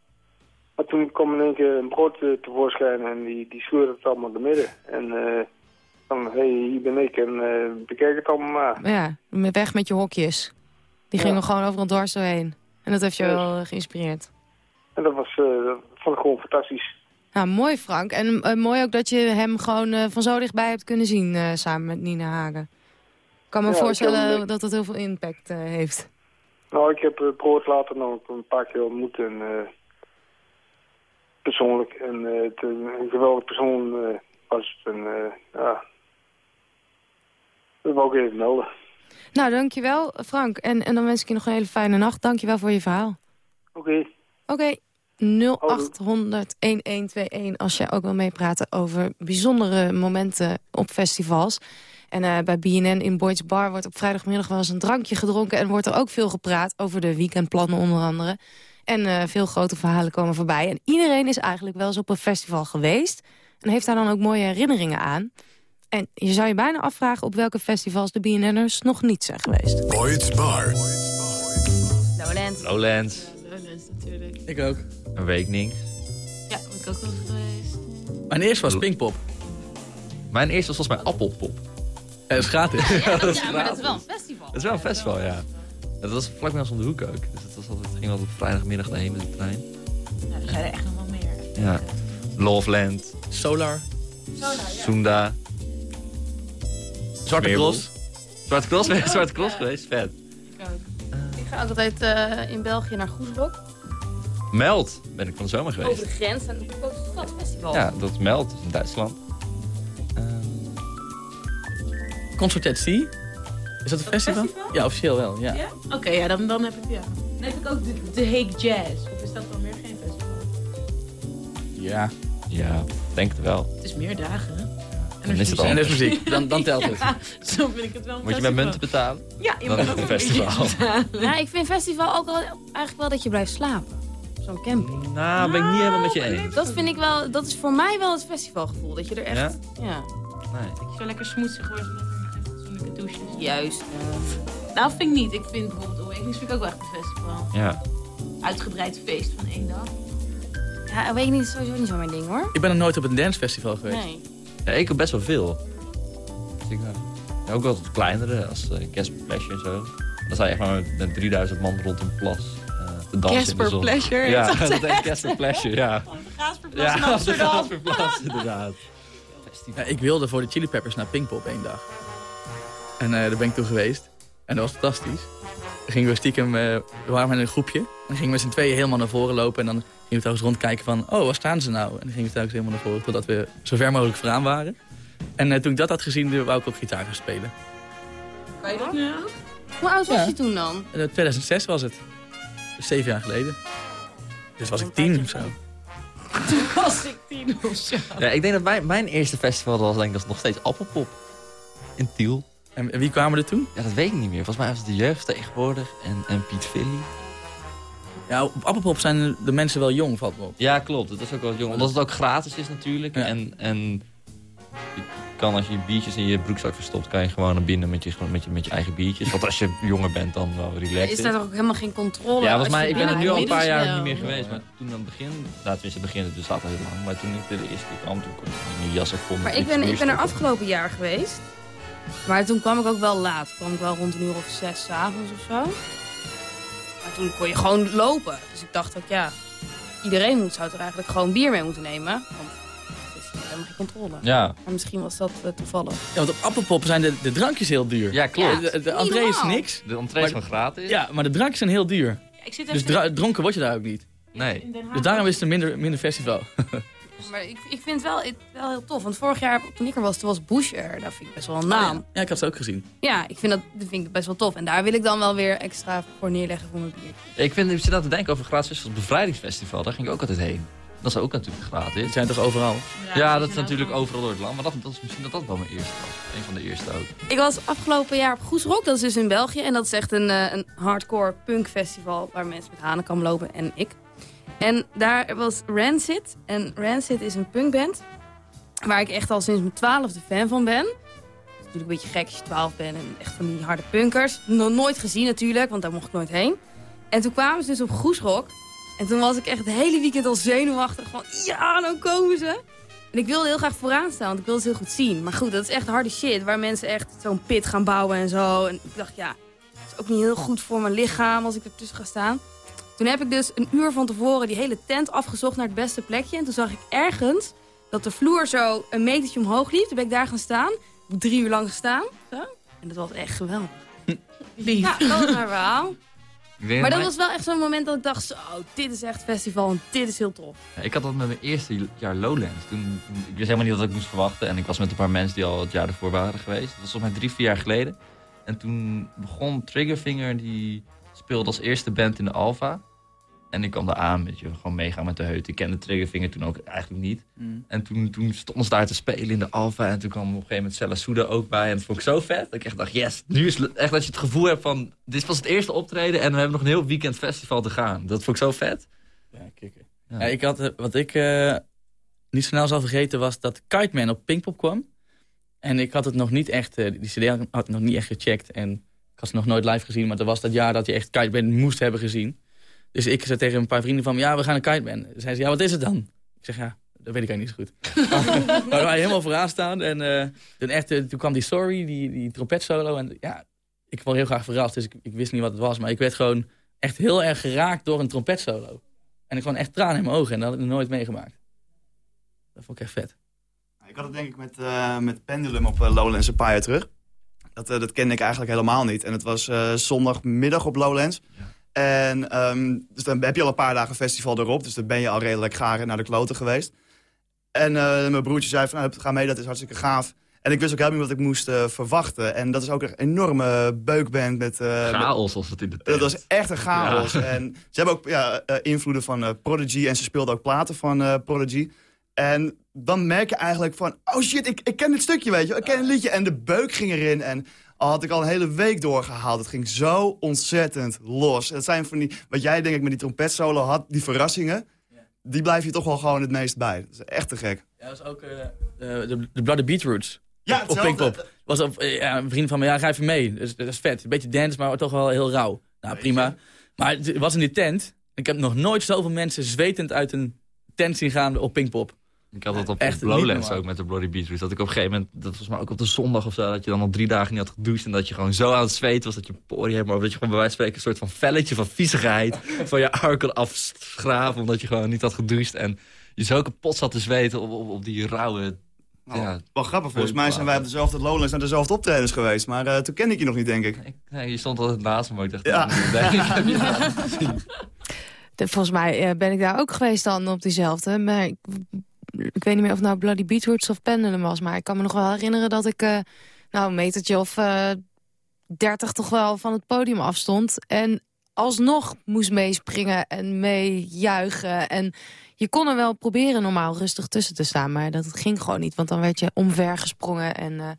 Maar toen kwam in één keer een brood eh, tevoorschijn en die, die scheurde het allemaal door midden. En van, hé, hey, hier ben ik en bekijk het allemaal maar. Ja, weg met je hokjes. Die Ja. gingen gewoon overal dwars doorheen. En dat heeft je Ja. wel eh, geïnspireerd. En dat was, dat vond ik gewoon fantastisch. Nou, mooi Frank. En eh, mooi ook dat je hem gewoon van zo dichtbij hebt kunnen zien samen met Nina Hagen. Ik kan me Ja, voorstellen heb dat dat heel veel impact heeft. Nou, ik heb brood later nog een paar keer ontmoet en persoonlijk. En het, een, geweldig persoon was het. En ja, dat wou ik even melden. Nou, dankjewel Frank. En, en dan wens ik je nog een hele fijne nacht. Dankjewel voor je verhaal. Oké, Oké, 0800-1121 als jij ook wil meepraten over bijzondere momenten op festivals. En eh, bij BNN in Boyd's Bar wordt op vrijdagmiddag wel eens een drankje gedronken... en wordt er ook veel gepraat over de weekendplannen onder andere. En eh, veel grote verhalen komen voorbij. En iedereen is eigenlijk wel eens op een festival geweest... en heeft daar dan ook mooie herinneringen aan. En je zou je bijna afvragen op welke festivals de BNN'ers nog niet zijn geweest. Boyd's Bar. Lowlands. Lowlands, Lowlands natuurlijk. Ik ook. een week niks. Ja, ben ik ook wel geweest. Mijn eerste was Pinkpop. Mijn eerste was volgens mij Appelpop. Eh, dat is gratis. Ja, <laughs> ja, maar dat is wel een festival. Dat is wel een festival, ja. Dat was vlak bij ons om de hoek ook. Dus het was altijd, ging altijd op vrijdagmiddag daarheen met de trein. Nou, er zijn er echt nog wel meer. Ja. Loveland, Solar. Sunda. Zwarte. Cross. Zwarte Cross, ben <laughs> je Zwarte Cross geweest? Vet. Ik ook. Ik ga ook altijd eh, in België naar Goesblok. Meld ben ik van de zomer Over geweest. de grens. En ook een groot festival. Ja, dat is Meld, in Duitsland. Ehm, Concertet C. Is dat een festival? festival? Ja, officieel wel. Ja. Ja? Oké, ja, dan, dan heb ik ja. Dan heb ik ook de, de Hague Jazz. Of is dat dan weer geen festival? ja. ja, denk het wel. Het is meer dagen. Dan is het al. En er is muziek. Dan, dan telt het. <laughs> Ja, zo vind ik het wel een Moet je met munten betalen? Ja, je Dan moet is ook het een een festival. <laughs> Ja, ik vind festival ook wel, eigenlijk wel dat je blijft slapen. Zo'n camping. Nou, ben ik niet helemaal met je eens. Dat vind ik wel, dat is voor mij wel het festivalgevoel. Dat je er echt, ja. Nee. Zo lekker smoetsig wordt. Fatsoenlijke douches. Juist. Nou, vind ik niet. Ik vind bijvoorbeeld Awakenings vind ik ook wel echt een festival. Ja. Uitgebreid feest van één dag. Ja, Awakenings is sowieso niet zo mijn ding hoor. Ik ben nog nooit op een dancefestival geweest. Nee. Ja, ik heb best wel veel. Dus ik, eh, ja, ook wel wat kleinere, als uh, Casper Pleasure en zo. Dan sta je echt maar met, met 3000 man rond een plas eh, te dansen in de Casper zon. Pleasure, Ja, is <laughs> dat echt? Casper Pleasure, ja. Gaasperplas in Ja, <laughs> Amsterdam. Gasperplas, inderdaad. Ja, ik wilde voor de Chili Peppers naar Pinkpop één dag. En eh, daar ben ik toen geweest. En dat was fantastisch. Dan gingen we stiekem, eh, we waren met een groepje. En dan gingen we met z'n tweeën helemaal naar voren lopen. En dan gingen we telkens rondkijken van, oh, waar staan ze nou? En dan gingen we telkens helemaal naar voren, totdat we zo ver mogelijk vooraan waren. En eh, toen ik dat had gezien, wou ik ook gitaar gaan spelen. Kan je dat nu ook? Hoe oud was Ja. je toen dan? En, eh, 2006 was het. Dus zeven jaar geleden. Dus was ik tien of zo. Toen <laughs> was ik tien of zo. Ja, ik denk dat mijn, mijn eerste festival was denk ik nog steeds Appelpop. In Tiel. En, en wie kwamen er toen? Ja, dat weet ik niet meer. Volgens mij was het de jeugd tegenwoordig en, en Piet Philly. Ja, op Appelpop zijn de mensen wel jong, valt me op. Ja, klopt. Dat is ook wel jong. Omdat het ook gratis is natuurlijk. Ja. En, en je kan als je je biertjes in je broekzak verstopt, kan je gewoon naar binnen met je, gewoon met je, met je eigen biertjes. Want als je jonger bent, dan wel relaxed. Is daar toch ook helemaal geen controle? Ja, volgens mij, ik ben er nu al een paar jaar niet meer geweest. Maar toen aan het begin, nou tenminste het begin, het bestaat al heel lang. Maar toen ik de eerste keer kwam, toen kon ik in je jas ook vol met Maar ik ben, ik ben er afgelopen jaar geweest. Maar toen kwam ik ook wel laat. Toen kwam ik wel rond een uur of zes 's avonds of zo. Maar toen kon je gewoon lopen. Dus ik dacht ook, ja, iedereen moet, zou er eigenlijk gewoon bier mee moeten nemen. Want helemaal geen controle. Ja. Maar misschien was dat eh, toevallig. Ja, want op Appelpop zijn de, de drankjes heel duur. Ja, klopt. De, de, de Niet entree is niks. De entree is Maar- gewoon gratis. Ja, maar de drankjes zijn heel duur. ik zit Dus dronken word je daar ook niet. Nee. Dus daarom is het een minder, minder festival. <laughs> Maar ik, ik vind het wel, het wel heel tof. Want vorig jaar, toen ik er was, toen was Bush er. Dat vind ik best wel een naam. Ja, ik had ze ook gezien. Ja, ik vind dat, dat vind ik best wel tof. En daar wil ik dan wel weer extra voor neerleggen voor mijn bier. Ik, vind, ik zit aan te denken over gratis het bevrijdingsfestival. Daar ging ik ook altijd heen. Dat is ook natuurlijk gratis. Die zijn toch overal? Ja, dat is natuurlijk overal door het land. Maar dat, dat is misschien dat dat wel mijn eerste was. Een van de eerste ook. Ik was afgelopen jaar op Goesrock, dat is dus in België. En dat is echt een, eh, een hardcore punk festival waar mensen met hanen kan lopen en ik. En daar was Rancid. En Rancid is een punkband waar ik echt al sinds mijn twaalfde fan van ben. Het is natuurlijk een beetje gek als je twaalf bent en echt van die harde punkers. Nog nooit gezien natuurlijk, want daar mocht ik nooit heen. En toen kwamen ze dus op Goesrock. En toen was ik echt het hele weekend al zenuwachtig. Van ja, dan komen ze. En ik wilde heel graag vooraan staan, want ik wilde ze heel goed zien. Maar goed, dat is echt harde shit. Waar mensen echt zo'n pit gaan bouwen en zo. En ik dacht, ja, dat is ook niet heel goed voor mijn lichaam als ik ertussen ga staan. Toen heb ik dus een uur van tevoren die hele tent afgezocht naar het beste plekje. En toen zag ik ergens dat de vloer zo een metertje omhoog liep. Toen ben ik daar gaan staan. Drie uur lang gestaan. Zo. En dat was echt geweldig. <laughs> Lief. Ja, dat was mijn verhaal. Maar dat was wel echt zo'n moment dat ik dacht, zo, dit is echt festival en dit is heel tof. Ja, ik had dat met mijn eerste jaar Lowlands. Toen, ik wist helemaal niet wat ik moest verwachten. En ik was met een paar mensen die al het jaar ervoor waren geweest. Dat was volgens mij drie, vier jaar geleden. En toen begon Triggerfinger, die speelde als eerste band in de Alpha. En ik kwam daar aan, weet je, gewoon meegaan met de heut. Ik kende Triggerfinger toen ook eigenlijk niet. Mm. En toen, toen stonden ze daar te spelen in de Alpha. En toen kwam op een gegeven moment Cella Souda ook bij. En dat vond ik zo vet. Dat ik echt dacht, yes, nu is het echt dat je het gevoel hebt van... Dit pas het eerste optreden en we hebben nog een heel weekend festival te gaan. Dat vond ik zo vet. Ja, kikken. Ja, ik had, wat ik eh, niet zo snel zal vergeten was dat Kite Man op Pinkpop kwam. En ik had het nog niet echt, eh, die cd had ik nog niet echt gecheckt. En ik had ze nog nooit live gezien, maar dat was dat jaar dat je echt Kite Man moest hebben gezien. Dus ik zei tegen een paar vrienden van, me, ja, we gaan naar Kite Man. Zei ze, ja, wat is het dan? Ik zeg, ja, dat weet ik eigenlijk niet zo goed. <laughs> maar we waren helemaal vooraan staan. En eh, toen, echt, eh, toen kwam die Sorry, die, die trompetsolo. En ja, ik vond heel graag verrast, dus ik, ik wist niet wat het was. Maar ik werd gewoon echt heel erg geraakt door een trompetsolo. En ik gewoon echt tranen in mijn ogen. En dat had ik nog nooit meegemaakt. Dat vond ik echt vet. Ik had het denk ik met, eh, met Pendulum op Lowlands een paar jaar terug. Dat, dat kende ik eigenlijk helemaal niet. En het was eh, zondagmiddag op Lowlands. En ehm, dus dan heb je al een paar dagen festival erop. Dus dan ben je al redelijk gaar naar de kloten geweest. En eh, mijn broertje zei van, nou, ga mee, dat is hartstikke gaaf. En ik wist ook helemaal niet wat ik moest eh, verwachten. En dat is ook een enorme beukband met... eh, Chaos was het in de dat was echt een chaos. Ja. En ze hebben ook ja, invloeden van Prodigy en ze speelden ook platen van Prodigy. En dan merk je eigenlijk van, oh shit, ik, ik ken dit stukje, weet je. Ik ken het liedje en de beuk ging erin. En al had ik al een hele week doorgehaald. Het ging zo ontzettend los. Het zijn van die, wat jij denk ik met die trompetsolo had, die verrassingen. Die blijf je toch wel gewoon het meest bij. Dat is echt te gek. Ja, dat was ook eh, de, de Bloody Beetroots. Ja, op. Pinkpop. Was op, eh, ja, een vriend van me, ja, ga even mee. Dat is vet. Een beetje dance, maar toch wel heel rauw. Nou, prima. Maar het was in die tent. Ik heb nog nooit zoveel mensen zwetend uit een tent zien gaan op Pinkpop. Ik had dat op, Echt Lowlands ook met de Bloody Beatrix. Dat ik op een gegeven moment, dat was maar ook op de zondag of zo, dat je dan al drie dagen niet had gedoucht. En dat je gewoon zo aan het zweten was dat je poriën hebt. Maar dat je gewoon bij wijze van spreken een soort van velletje van viezigheid van je arm kon afschraven. Omdat je gewoon niet had gedoucht. En je zo kapot zat te zweten op, op, op die rauwe... Nou, ja, wel grappig, volgens mij zijn wij op dezelfde Lowlands naar dezelfde optredens geweest. Maar eh, toen kende ik je nog niet, denk ik. Nee, je stond altijd naast me, maar ik dacht... Ja. nee, ik heb je volgens mij eh, ben ik daar ook geweest dan op diezelfde. Maar ik, ik weet niet meer of nou Bloody Beetroots of Pendulum was. Maar ik kan me nog wel herinneren dat ik eh, nou, een metertje of eh 30 toch wel van het podium afstond. En alsnog moest meespringen en meejuichen. En je kon er wel proberen normaal rustig tussen te staan. Maar dat ging gewoon niet, want dan werd je omver gesprongen. En eh,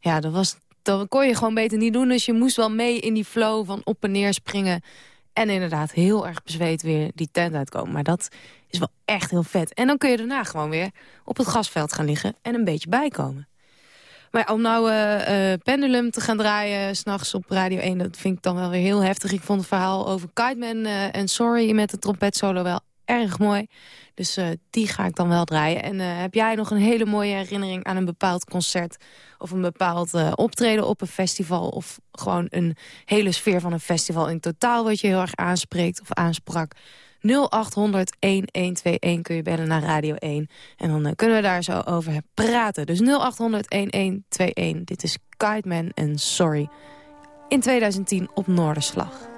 ja, dat, was, dat kon je gewoon beter niet doen. Dus je moest wel mee in die flow van op en neer springen. En inderdaad heel erg bezweet weer die tent uitkomen. Maar dat is wel echt heel vet. En dan kun je daarna gewoon weer op het gasveld gaan liggen en een beetje bijkomen. Maar om nou eh, eh, Pendulum te gaan draaien s'nachts op Radio 1... dat vind ik dan wel weer heel heftig. Ik vond het verhaal over Kiteman eh, en Sorry met de trompetsolo wel erg mooi. Dus eh, die ga ik dan wel draaien. En eh, heb jij nog een hele mooie herinnering aan een bepaald concert... of een bepaald eh, optreden op een festival... of gewoon een hele sfeer van een festival in totaal... wat je heel erg aanspreekt of aansprak... 0800-1121 kun je bellen naar Radio 1. En dan kunnen we daar zo over praten. Dus 0800-1121. Dit is Kiteman en Sorry. In 2010 op Noorderslag.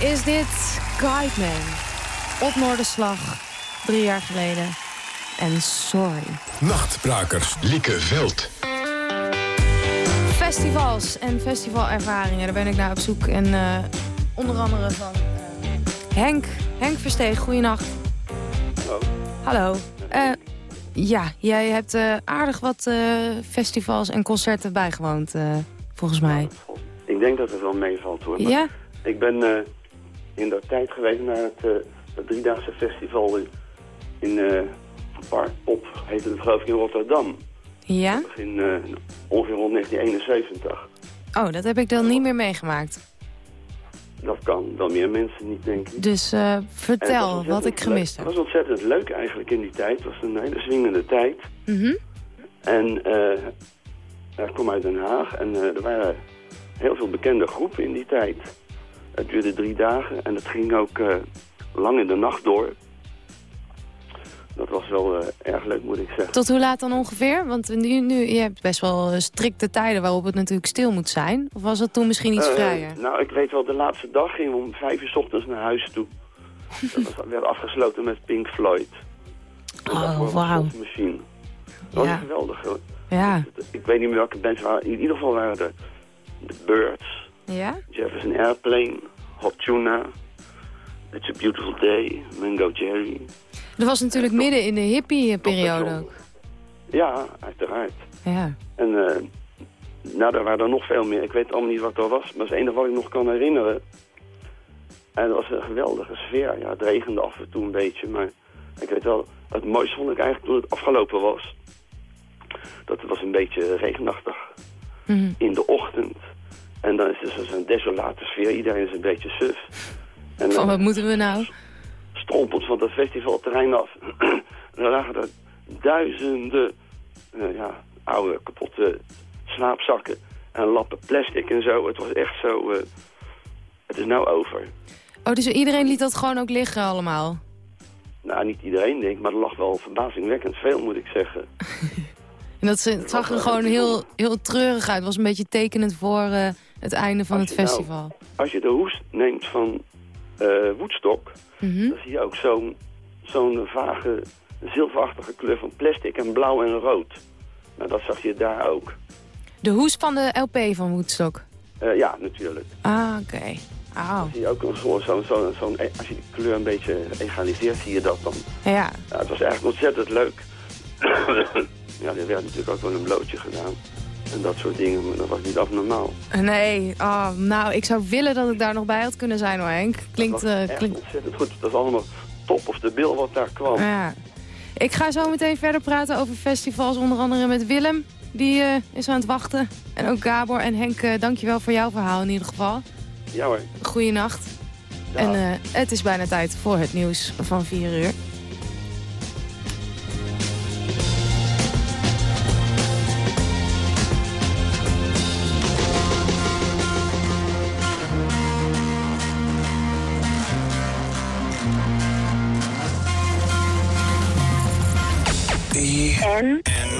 Is dit Guide Man. Op Noorderslag, drie jaar geleden. En sorry. Nachtbrakers, Lieke Veld. Festivals en festivalervaringen, daar ben ik naar op zoek. En eh, onder andere van eh, Henk. Henk Versteeg, goeienacht. Hallo. Hallo. Eh, ja, jij hebt eh, aardig wat eh, festivals en concerten bijgewoond, eh, volgens mij. Ik denk dat het wel meevalt hoor. Maar Ja? Ik ben eh, in de tijd geweest naar het, eh, het driedaagse festival in, in eh, Park Pop, heette het geloof ik in Rotterdam. Ja? In, eh, ongeveer rond 1971. Oh, dat heb ik dan niet meer meegemaakt. Dat kan wel meer mensen niet denken. Dus En het was vertel wat ik gemist heb. Het was ontzettend leuk eigenlijk in die tijd. Het was een hele swingende tijd. Mhm. En ik kwam uit Den Haag en er waren heel veel bekende groepen in die tijd. Het duurde drie dagen en het ging ook eh, lang in de nacht door. Dat was wel eh, erg leuk, moet ik zeggen. Tot hoe laat dan ongeveer? Want nu, nu, je hebt best wel eh, strikte tijden waarop het natuurlijk stil moet zijn. Of was het toen misschien iets vrijer? Nou, ik weet wel, de laatste dag gingen we om vijf uur 's ochtends naar huis toe. Dat was, werd afgesloten met Pink Floyd. Oh, wauw. Machine. Dat Ja. was geweldig. hoor. Ja. Ik weet niet meer welke bands waren. In ieder geval waren er de Birds, Ja? Jefferson Airplane, Hot Tuna, It's a Beautiful Day, Mango Jerry. Dat was natuurlijk midden in de hippie-periode ook. Ja, uiteraard. Ja. En eh, nou, er waren er nog veel meer. Ik weet allemaal niet wat er was, maar het enige wat ik nog kan herinneren. En dat was een geweldige sfeer. Ja, het regende af en toe een beetje, maar ik weet wel, het mooiste vond ik eigenlijk toen het afgelopen was. Dat het was een beetje regenachtig Mhm. in de ochtend. En dan is het zo'n desolate sfeer. Iedereen is een beetje suf. En Van dan wat moeten we nou? strompelt van het festivalterrein af. <clears throat> en dan lagen er duizenden eh, ja, oude kapotte slaapzakken en lappen plastic en zo. Het was echt zo... eh, het is nou over. Oh, dus iedereen liet dat gewoon ook liggen allemaal? Nou, niet iedereen denk ik, maar er lag wel verbazingwekkend veel, moet ik zeggen. <laughs> En dat zag er gewoon heel, heel treurig uit. Het was een beetje tekenend voor eh, het einde van het nou- festival. Als je de hoest neemt van eh Woodstock, Mhm. dan zie je ook zo'n zo'n vage zilverachtige kleur van plastic en blauw en rood. Nou, dat zag je daar ook. De hoes van de LP van Woodstock. Eh, ja, natuurlijk. Ah, oké. Zie je ook zo'n, zo'n, zo'n, als je die kleur een beetje egaliseert, zie je dat dan. Ja. Ja, het was eigenlijk ontzettend leuk. <coughs> ja, er werd natuurlijk ook wel een blootje gedaan. En dat soort dingen, maar dat was niet abnormaal. Nee, oh, nou, ik zou willen dat ik daar nog bij had kunnen zijn hoor, Henk. Klinkt, eh, echt klinkt... ontzettend goed. Dat is allemaal top of de bil wat daar kwam. Ja. Ik ga zo meteen verder praten over festivals, onder andere met Willem. Die eh, is aan het wachten. En ook Gabor en Henk, uh, dankjewel voor jouw verhaal in ieder geval. Ja hoor. Goeienacht. Ja. En uh, het is bijna tijd voor het nieuws van 4 uur. N. N.